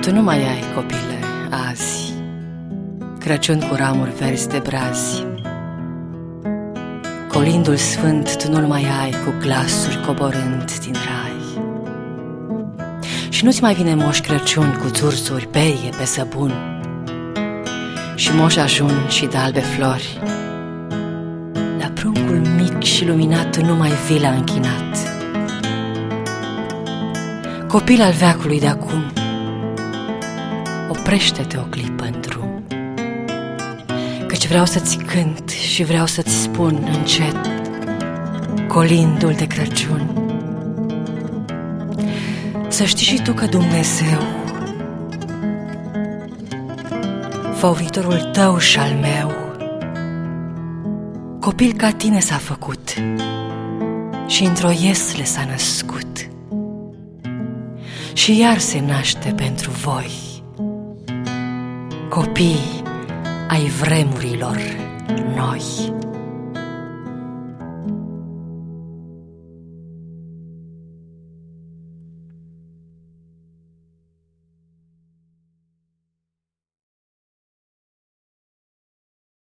Tu nu mai ai copile azi Crăciun cu ramuri verzi de brazi. Colindul sfânt tu nu-l mai ai Cu glasuri coborând din rai. Și nu-ți mai vine moș Crăciun Cu țursuri, peie pe săbun. Și moș ajun și de albe flori La pruncul mic și luminat Tu nu mai vii la închinat. Copil al veacului de acum Oprește-te o clipă în drum. Căci vreau să-ți cânt și vreau să-ți spun încet Colindul de Crăciun. Să știi și tu că Dumnezeu Fă viitorul tău și al meu Copil ca tine s-a făcut Și într-o iesle s-a născut Și iar se naște pentru voi copii ai vremurilor noi.